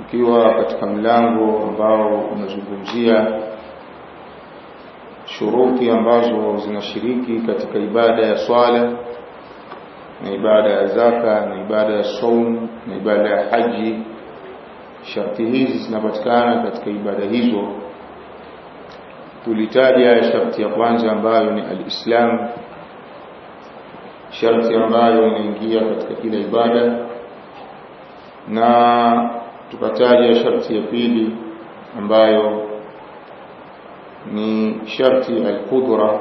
Tukiwa katika mlango ambao unazungumzia shuruti ambazo zinashiriki katika ibada ya swala na ibada ya zaka na ibada ya saum na ibada ya haji. Sharti hizi zinapatikana katika ibada hizo. Tulitaja sharti ya kwanza ambayo ni alislam sharti ambayo inaingia katika kila ibada na tukataja sharti ya pili ambayo ni sharti al-qudra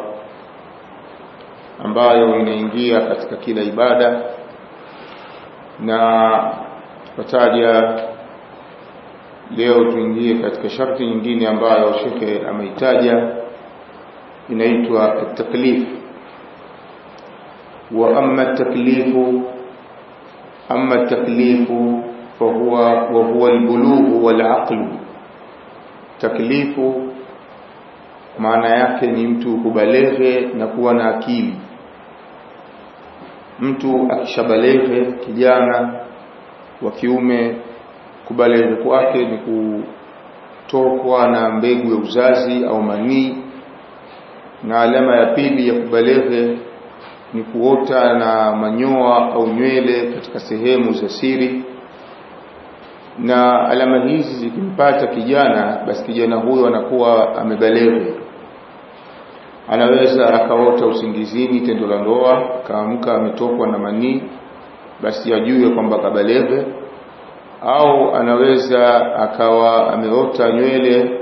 ambayo inaingia katika kila ibada. Na tukataja leo tuingie katika sharti nyingine ambayo shekhe ameitaja inaitwa at-taklif. Wa amma at-taklifu amma at-taklifu فهو وهو البلوغ والعقل taklifu maana yake ni mtu kubaleghe na kuwa na akili mtu akishabaleghe kijana wa kiume kubaleghe kwake ni kutokwa na mbegu ya uzazi au manii na alama ya pili ya kubaleghe ni kuota na manyoa au nywele katika sehemu za siri na alama hizi zikimpata kijana basi kijana huyo anakuwa amebaleghe anaweza akaota usingizini tendo la ndoa kaamka ametokwa na manii basi ajue kwamba kabaleghe au anaweza akawa ameota nywele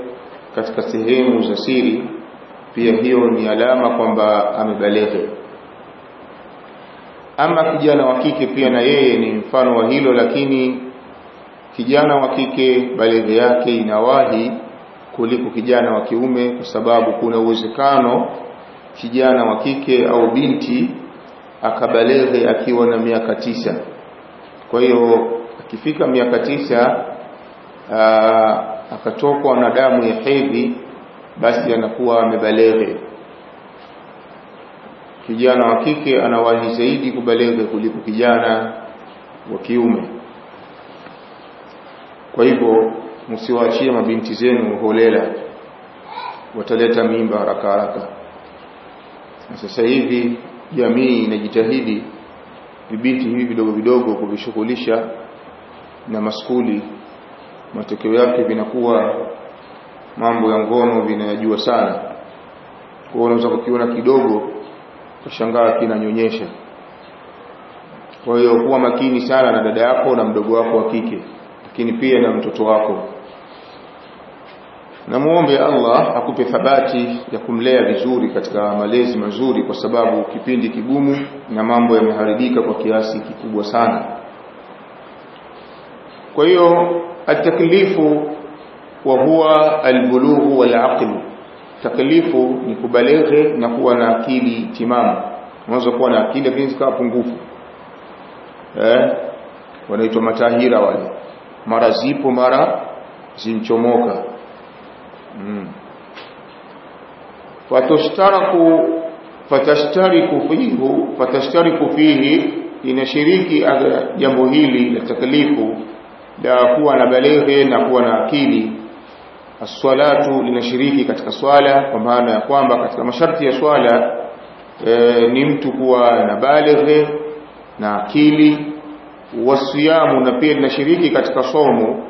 katika sehemu za siri pia hiyo ni alama kwamba amebaleghe ama kijana wa kike pia na yeye ni mfano wa hilo lakini kijana wa kike baleghe yake inawahi kuliko kijana wa kiume kwa sababu kuna uwezekano kijana wa kike au binti akabaleghe akiwa na miaka tisa. Kwa hiyo akifika miaka tisa akatokwa na damu ya hedhi basi anakuwa amebaleghe. Kijana wa kike anawahi zaidi kubaleghe kuliko kijana wa kiume kwa hivyo msiwaachie mabinti zenu holela. Wataleta mimba haraka haraka. Na sasa hivi jamii inajitahidi vibinti hivi vidogo vidogo kuvishughulisha na maskuli. Matokeo yake vinakuwa mambo ya ngono vinayajua sana. Kwa unaweza kukiona kidogo kushangaa kinanyonyesha. Kwa hiyo kuwa makini sana na dada yako na mdogo wako wa kike lakini pia na mtoto wako. Na muombe Allah akupe thabati ya kumlea vizuri katika malezi mazuri kwa sababu kipindi kigumu na mambo yameharibika kwa kiasi kikubwa sana. Kwa hiyo ataklifu wa huwa albulughu wal aql. Taklifu ni kubaleghe na kuwa na akili timamu. Unaweza kuwa na akili lakini zikawa pungufu. Eh? Wanaitwa matahira wale mara zipo mara zimchomoka mm. fatashtariku fatashtariku fihi fatashtariku fihi inashiriki jambo hili la taklifu la kuwa na baleghe na kuwa na akili aswalatu linashiriki katika swala kwa maana ya kwamba katika masharti ya swala e, ni mtu kuwa na baleghe na akili wasiyamu na pia linashiriki katika somo.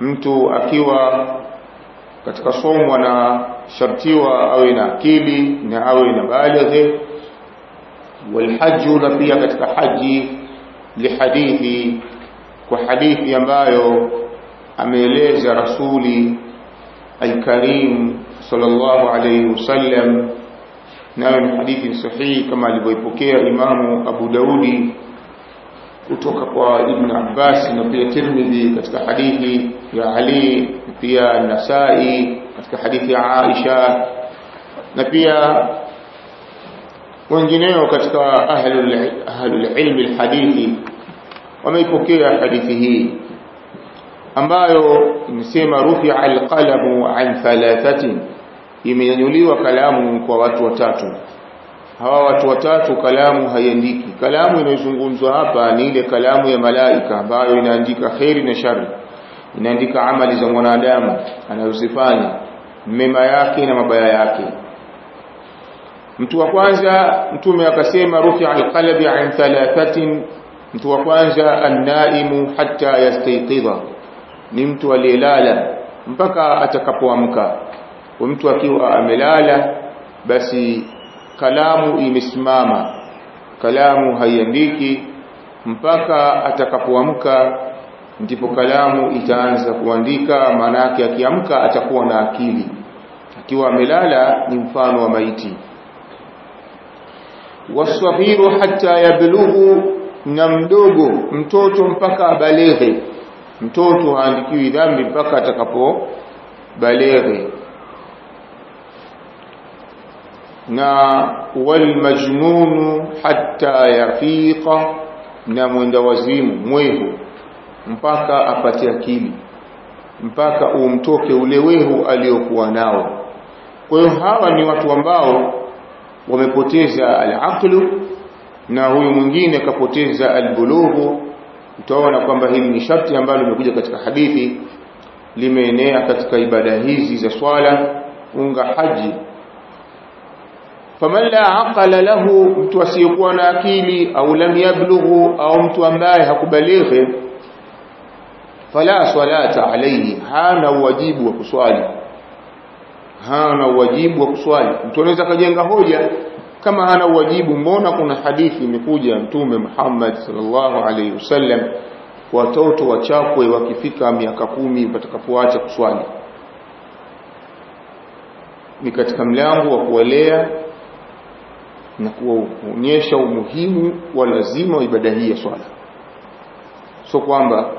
Mtu akiwa katika somo anashartiwa awe na akili na awe na balighe walhaju na pia katika haji lihadithi kwa hadithi ambayo ameeleza rasuli alkarim sallallahu alayhi wasallam nayo ni hadithi sahihi kama alivyoipokea imamu abu daudi kutoka kwa Ibn Abbas na pia Tirmidhi katika hadithi ya Ali pia Nasai katika hadithi ya Aisha na pia wengineo katika ahlul ahlul ilmi alhadithi wameipokea hadithi hii ambayo imesema rufi'a alqalamu an thalathatin imenyanyuliwa kalamu kwa watu watatu hawa watu watatu kalamu haiandiki. Kalamu inayozungumzwa hapa ni ile kalamu ya malaika ambayo inaandika kheri na shari inaandika amali za mwanadamu anayozifanya mema yake na mabaya yake. Mtu wa kwanza mtume akasema rufi alqalabi an thalathatin. Mtu wa kwanza annaimu hatta yastayqidha. Ni mtu aliyelala mpaka atakapoamka. Mtu akiwa amelala basi kalamu imesimama. Kalamu haiandiki. Mpaka atakapoamka ndipo kalamu itaanza kuandika. Maana yake akiamka atakuwa na akili. Akiwa amelala ni mfano wa maiti. Wasabiru hata yablughu na mdogo mtoto mpaka abaleghe. Mtoto haandikiwi dhambi mpaka atakapo baleghe na walmajnunu hatta yafiqa na mwenda wazimu mwehu mpaka apate akili mpaka umtoke ule wehu aliyokuwa nao. Kwa hiyo hawa ni watu ambao wamepoteza al-aqlu na huyu mwingine akapoteza al-bulughu. Utaona kwamba hili ni sharti ambalo limekuja katika hadithi limeenea katika ibada hizi za swala unga haji faman la aqala lahu mtu asiyekuwa na akili au lam yablughu au mtu ambaye hakubalighi fala salata alayhi hana wajibu wa kuswali. Hana wajibu wa kuswali. Mtu anaweza kajenga hoja kama hana wajibu mbona kuna hadithi imekuja mtume Muhammad sallallahu alayhi wasallam watoto wachapwe wakifika miaka kumi watakapoacha kuswali. Ni katika mlango wa kuwalea na kuonyesha umuhimu wa lazima wa ibada hii ya swala. So kwamba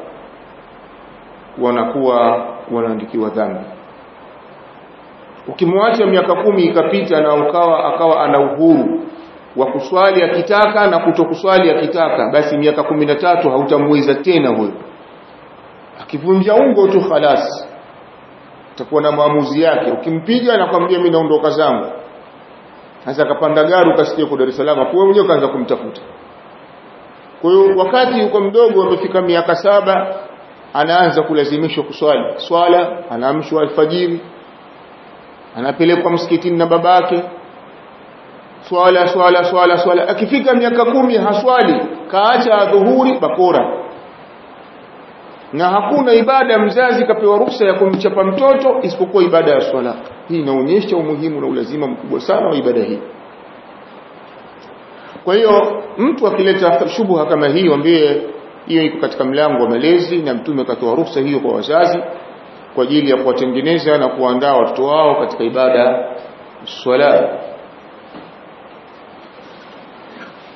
wanakuwa wanaandikiwa dhambi. Ukimwacha miaka kumi ikapita na ukawa akawa ana uhuru wa kuswali akitaka na kutokuswali akitaka basi miaka kumi na tatu hautamweza tena huyo. Akivunja ungo tu khalas utakuwa na maamuzi yake. Ukimpiga na mi mimi naondoka zangu sasa kapanda gari ukasikia kwa Dar es Salaam kwa mwenyewe kaanza kumtafuta. Kwa hiyo wakati yuko mdogo amefika miaka saba anaanza kulazimishwa kuswali. Swala anaamshwa alfajiri anapelekwa msikitini na babake. Swala swala swala swala. Akifika miaka kumi haswali kaacha adhuhuri bakora na hakuna ibada mzazi kapewa ruhusa ya kumchapa mtoto isipokuwa ibada ya swala. Hii inaonyesha umuhimu na ulazima mkubwa sana wa ibada hii. Kwa hiyo mtu akileta shubuha kama hii ambaye hiyo iko katika mlango wa malezi na mtume akatoa ruhusa hiyo kwa wazazi kwa ajili ya kuwatengeneza na kuandaa watoto wao katika ibada swala.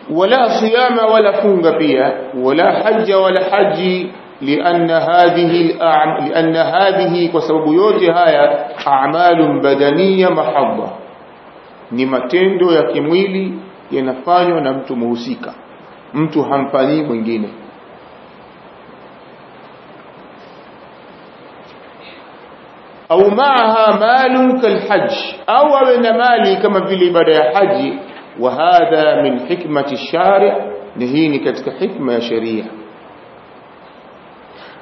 Wala siyama wala funga pia wala haja wala haji lianna hadhihi lianna hadhihi, kwa sababu yote haya a'malun badaniya mahabba, ni matendo ya kimwili yanafanywa na mtu muhusika, mtu hamfanyii mwingine. au maaha malun kalhaj, au awe na mali kama vile ibada ya haji. Wa hadha min hikmati shari, na hii ni katika hikma ya sheria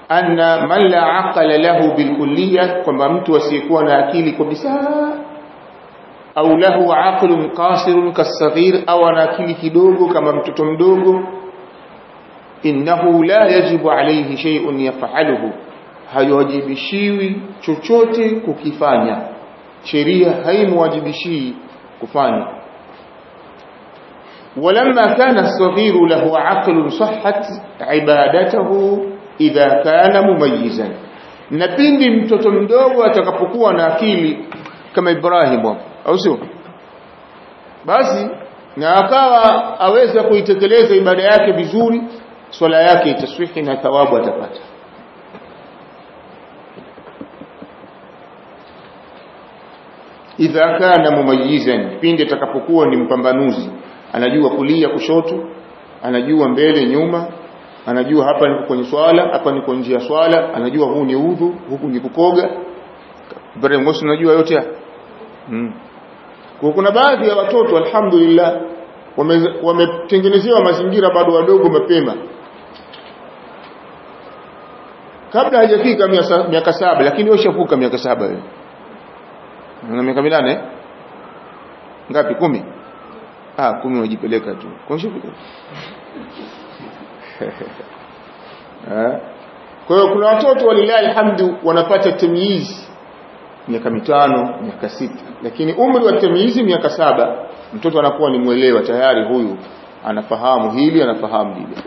anna man la aqala lahu bilkulliyya kwamba mtu asiyekuwa na akili kabisa au lahu aqlun qasirun kasaghir au ana akili kidogo kama mtoto mdogo innahu la yajibu alayhi shay'un yaf'aluhu hayawajibishiwi chochote kukifanya sheria haimwajibishii kufanya ولما كان الصغير له عقل صحت عبادته idha kana mumayyizan. Na pindi mtoto mdogo atakapokuwa na akili kama Ibrahim au sio? Basi na akawa aweza kuitekeleza ibada yake vizuri swala yake itaswihi na thawabu atapata. Idha kana mumayizan pindi atakapokuwa ni mpambanuzi anajua kulia kushoto anajua mbele nyuma anajua hapa niko kwenye swala hapa niko nje ya swala anajua huu ni udhu huku ni kukoga. Bare mosi unajua yote mm. kwa kuna baadhi ya watoto alhamdulillah wametengenezewa wame mazingira bado wadogo mapema. Kabla hajafika miaka saba lakini washavuka miaka saba na miaka minane? Ngapi? Kumi ah kumi unajipeleka tu. Kunshafika kwa hiyo kuna watoto walilahi alhamdu wanapata tamyiz miaka mitano miaka sita. Lakini umri wa tamyizi miaka saba mtoto anakuwa ni mwelewa tayari huyu anafahamu hili anafahamu lile.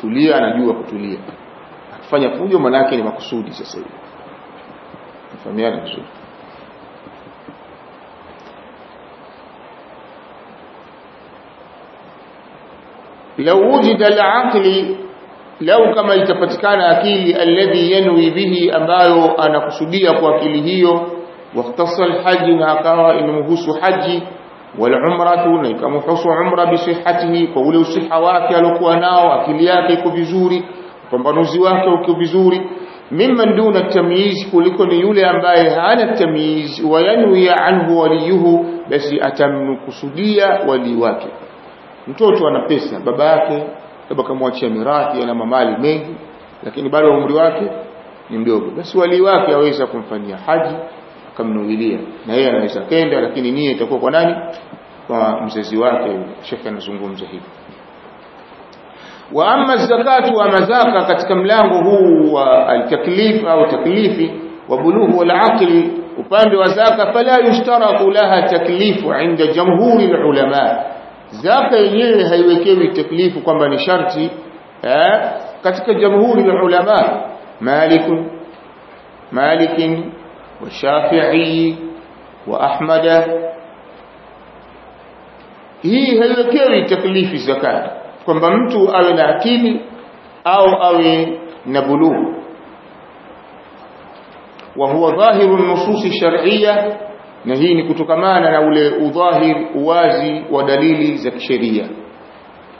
Tulia anajua kutulia. Akifanya fujo manake ni makusudi sasa hivi. Nafahamiana vizuri لو وجد العقل لو كما يتفتكان أكيلي الذي ينوي به أبايو أنا قصدي أكو أكيلي واختص الحج ناقار إنه هو حج والعمرة نيك مخص عمرة بصحته فولي الصحة واكي لكو أناو أكيلياتي كبزوري فمبنوزيواتي كبزوري ممن دون التمييز كلكم يولي أبايو أنا التمييز وينوي عنه وليه بس أتم قصدي وليواكي. Mtoto ana pesa baba yake labda kamwachia mirathi ana mamali mengi lakini bado umri wake ni mdogo. Basi wali wake aweza kumfanyia haji akamnuilia na yeye anaweza kenda lakini nia itakuwa kwa nani? Kwa mzazi wake. Shekhe anazungumza hivi. Wa amma zakatu wa mazaka katika mlango huu wa altaklif au taklifi wa bulughu wal aqli upande wa zaka fala yushtaraku laha taklifu inda jamhuri ulama zaka yenyewe haiwekewi taklifu kwamba ni sharti eh, katika jamhuri ya ulama Malik Malik wa Shafi'i wa Ahmad hii haiwekewi taklifi zakat kwamba mtu awe na akili au awe na bulugh huwa dhahiru nusus shar'iyya na hii ni kutokamana na ule udhahir uwazi wa dalili za kisheria.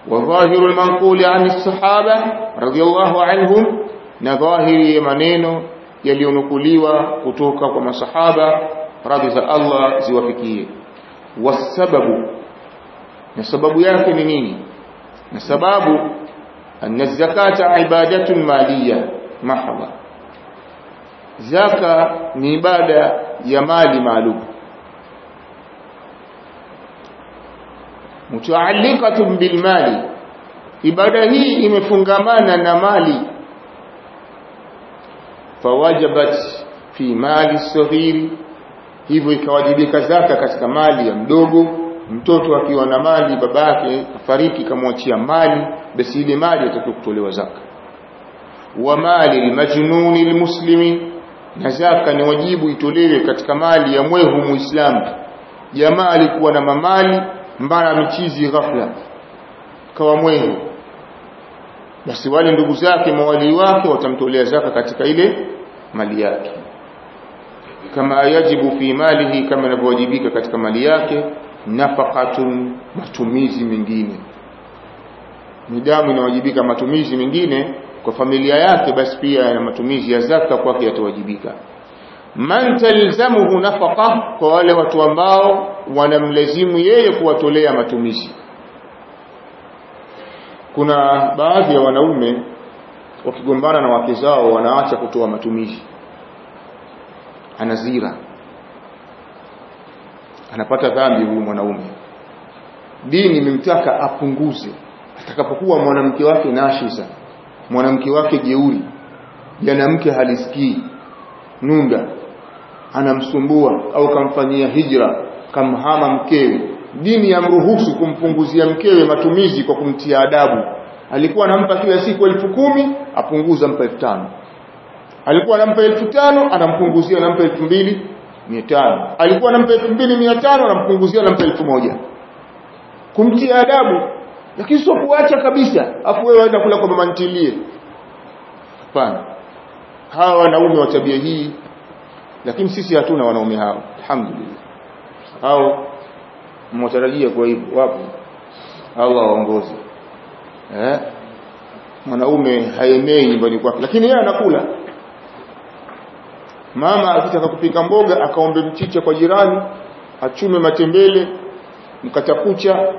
Wa dhahiru almanquli an as-sahaba radiyallahu anhum na dhahiri ya maneno yaliyonukuliwa kutoka kwa masahaba radhi za Allah ziwafikie. Wasababu na sababu yake ni nini? Na sababu anna zakata ibadatun maliya mahdha zaka ni ibada ya mali maalum mutaalliqatun bilmali ibada hii imefungamana na mali. Fawajabat fi mali saghiri hivyo ikawajibika zaka katika mali ya mdogo. Mtoto akiwa na mali babake afariki kamwachia mali basi ile mali itakuwa kutolewa zaka. Wa mali almajnuni almuslimi na zaka ni wajibu itolewe katika mali ya mwehu muislamu. Jamaa alikuwa na mamali mbara michizi ghafla. Kawa mwenye basi wale ndugu zake mawali wake watamtolea zaka katika ile mali yake. Kama yajibu fi malihi kama inavyowajibika katika mali yake nafaqatun matumizi mengine. Midamu inawajibika matumizi mengine kwa familia yake basi pia na matumizi ya zaka kwake yatawajibika man talzamuhu nafaqa kwa wale watu ambao wanamlazimu yeye kuwatolea matumizi kuna baadhi ya wanaume wakigombana na wake zao wanaacha kutoa matumizi anazira. Anapata dhambi huyu mwanaume. Dini imemtaka apunguze. Atakapokuwa mwanamke wake nashiza mwanamke wake jeuri janamke halisikii nunda anamsumbua au kamfanyia hijra kamhama mkewe. Dini yamruhusu kumpunguzia mkewe matumizi kwa kumtia adabu. Alikuwa anampa kila siku elfu kumi apunguza mpa elfu tano. Alikuwa anampa elfu tano anampunguzia anampa elfu mbili mia tano. Alikuwa anampa elfu mbili mia tano anampunguzia anampa elfu moja. Kumtia adabu lakini sio kuacha kabisa. Afu wewe waenda kula kwa mama ntilie. Hapana. Hawa wanaume wa tabia hii lakini sisi hatuna wanaume hao. Alhamdulillah. Au mwatarajia kwa hivyo wapo Allah waongoze eh? Mwanaume haemei nyumbani kwake. Lakini yeye anakula. Mama akitaka kupika mboga akaombe mchicha kwa jirani achume matembele mkatakucha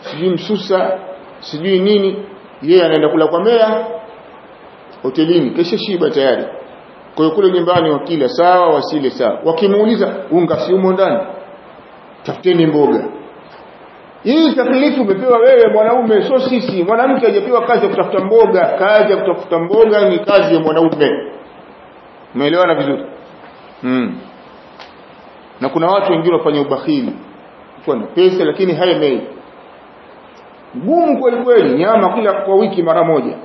sijui msusa sijui nini yeye anaenda kula kwa mea hotelini. Kesha shiba tayari kwa kule nyumbani wakila sawa wasile sawa. Wakimuuliza unga si umo ndani? Tafuteni mboga. Hii taklifu umepewa wewe mwanaume. Sio sisi mwanamke hajapewa kazi ya kutafuta mboga. Kazi ya kutafuta mboga ni kazi ya mwanaume. Umeelewana vizuri? Mm. na kuna watu wengine wafanya ubakhili. Kwa na pesa lakini haimei gumu kweli kweli nyama kila kwa wiki mara moja.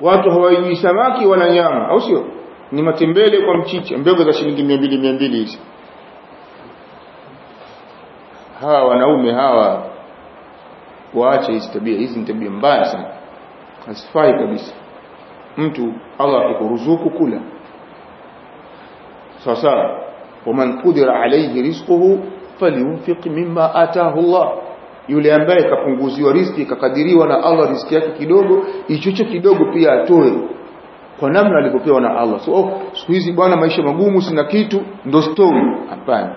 Watu hawajui samaki wala nyama au sio ni matembele kwa mchicha. Mbegu za shilingi 200 200 hizi. Hawa wanaume hawa waache hizi tabia. Hizi ni tabia mbaya sana. Hasifai kabisa. Mtu Allah akikuruzuku kula. Sawa sawa. Waman kudira alayhi rizquhu falyunfiq mimma ataahu Allah. Yule ambaye kapunguziwa riziki kakadiriwa na Allah riziki yake kidogo ichocho kidogo pia atoe kwa namna alivyopewa na Allah. So oh, siku hizi bwana maisha magumu sina kitu ndo story. Hapana.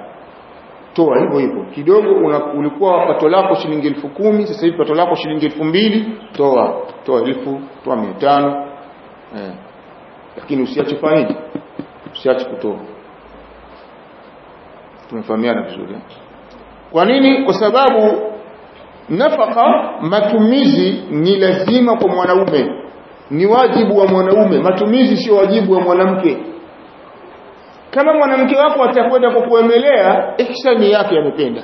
Toa hivyo hivyo. Kidogo una, ulikuwa pato lako shilingi elfu kumi sasa hivi pato lako shilingi elfu mbili toa. Toa elfu toa mia tano. Eh. lakini usiache faida usiache kutoa. Tumefahamiana vizuri kwa nini? Kwa sababu nafaka matumizi ni lazima kwa mwanaume ni wajibu wa mwanaume. Matumizi sio wajibu wa mwanamke. Kama mwanamke wako atakwenda kwa kukuemelea ihsani yake amependa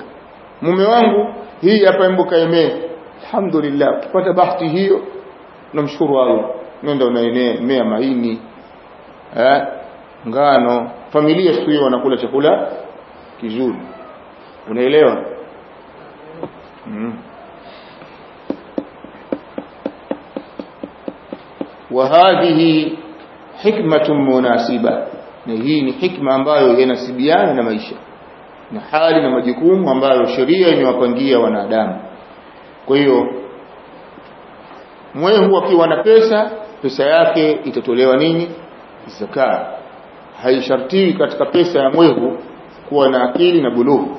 mume wangu hii hapa embo kaemee alhamdulillah ukipata bahati hiyo namshukuru Allah. Nenda unaenea maini eh ngano. Familia siku hiyo wanakula chakula kizuri. Unaelewa? Mm. wa hadhihi hikmatun munasiba. Na hii ni hikma ambayo yanasibiana na maisha. Na hali na majukumu ambayo sheria imewapangia wanadamu. Kwa hiyo mwehu akiwa na pesa pesa yake itatolewa nini? Zaka. Haishartii katika pesa ya mwehu kuwa na akili na bulughu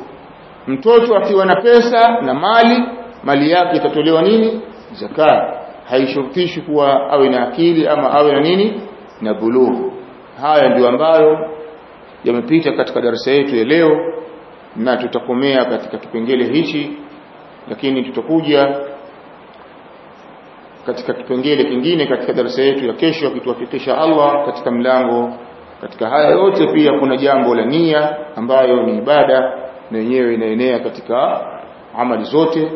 mtoto akiwa na pesa na mali mali yake itatolewa nini? Zaka haishurutishi kuwa awe na akili ama awe na nini? Na bulughu haya ndio ambayo yamepita katika darasa yetu ya leo na tutakomea katika kipengele hichi lakini tutakuja katika kipengele kingine katika darasa yetu ya kesho akituwafikisha Allah katika mlango. Katika haya yote pia kuna jambo la nia ambayo ni ibada na yenyewe inaenea katika amali zote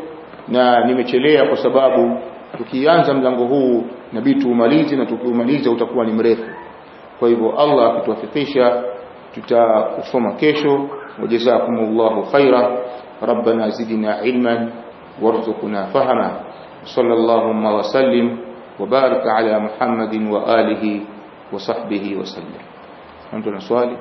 na nimechelea kwa sababu tukianza mlango huu nabii tuumalize na tukiumaliza utakuwa ni mrefu kwa hivyo Allah akituwafikisha tutakusoma kesho wajazakumullahu khaira ربنا زدنا علما وارزقنا فهما صلى اللهم وسلم وبارك على محمد وآله وصحبه وسلم أنتم سؤالي